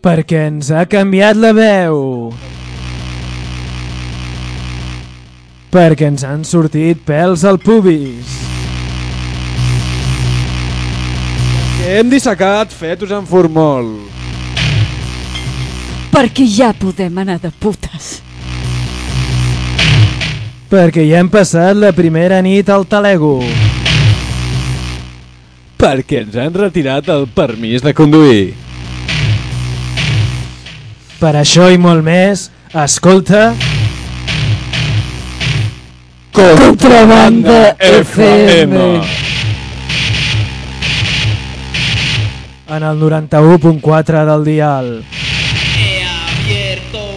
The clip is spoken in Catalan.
Perquè ens ha canviat la veu. Perquè ens han sortit pèls al pubis. Que hem dissecat fetos en formol. Perquè ja podem anar de putes. Perquè ja hem passat la primera nit al talego. Perquè ens han retirat el permís de conduir. Per això i molt més, escolta... Contrabanda FM. En el 91.4 del dial. He abierto